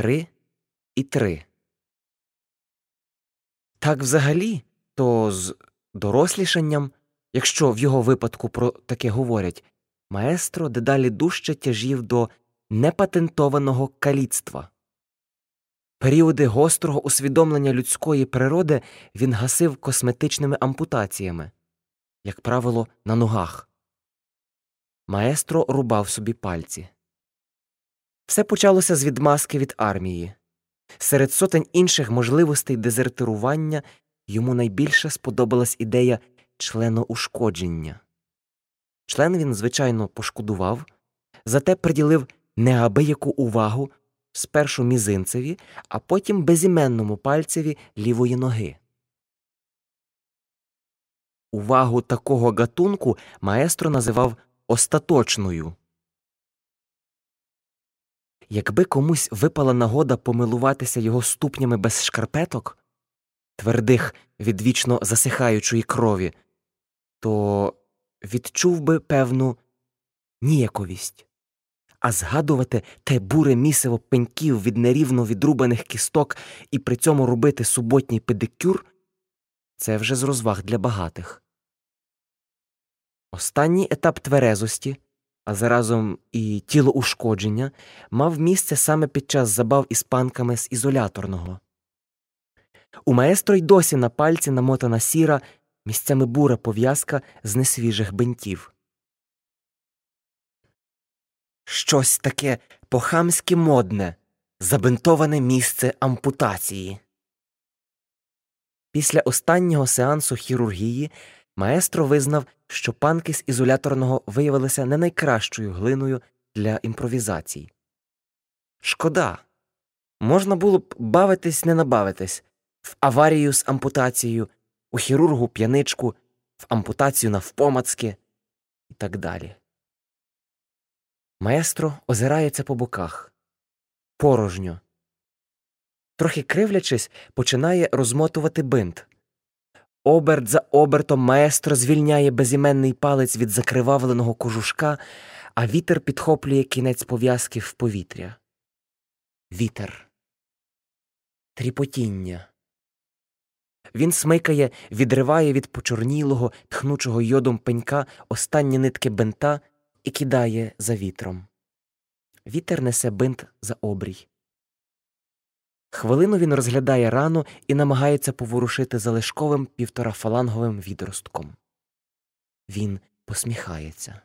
три і три. Так взагалі, то з дорослішанням, якщо в його випадку про таке говорять, маестро дедалі дужче тяжів до непатентованого каліцтва. Періоди гострого усвідомлення людської природи він гасив косметичними ампутаціями, як правило, на ногах. Маестро рубав собі пальці. Все почалося з відмазки від армії. Серед сотень інших можливостей дезертирування йому найбільше сподобалась ідея членоушкодження. Член він, звичайно, пошкодував, зате приділив неабияку увагу спершу мізинцеві, а потім безіменному пальцеві лівої ноги. Увагу такого гатунку маестро називав остаточною. Якби комусь випала нагода помилуватися його ступнями без шкарпеток, твердих від вічно засихаючої крові, то відчув би певну ніяковість, а згадувати те буре місиво пеньків від нерівно відрубаних кісток і при цьому робити суботній педикюр це вже з розваг для багатих. Останній етап тверезості а заразом і тілоушкодження, мав місце саме під час забав із панками з ізоляторного. У маестро й досі на пальці намотана сіра, місцями бура пов'язка з несвіжих бинтів. Щось таке похамськи модне, забинтоване місце ампутації. Після останнього сеансу хірургії Маестро визнав, що панки з ізоляторного виявилися не найкращою глиною для імпровізацій. Шкода. Можна було б бавитись не набавитись в аварію з ампутацією, у хірургу п'яничку, в ампутацію навпомацки і так далі. Маестро озирається по боках. Порожньо. Трохи кривлячись, починає розмотувати бинт. Оберт за обертом маестро звільняє безіменний палець від закривавленого кожушка, а вітер підхоплює кінець пов'язки в повітря. Вітер. Тріпотіння. Він смикає, відриває від почорнілого, тхнучого йодом пенька останні нитки бинта і кидає за вітром. Вітер несе бинт за обрій. Хвилину він розглядає рану і намагається поворушити залишковим півторафаланговим відростком. Він посміхається.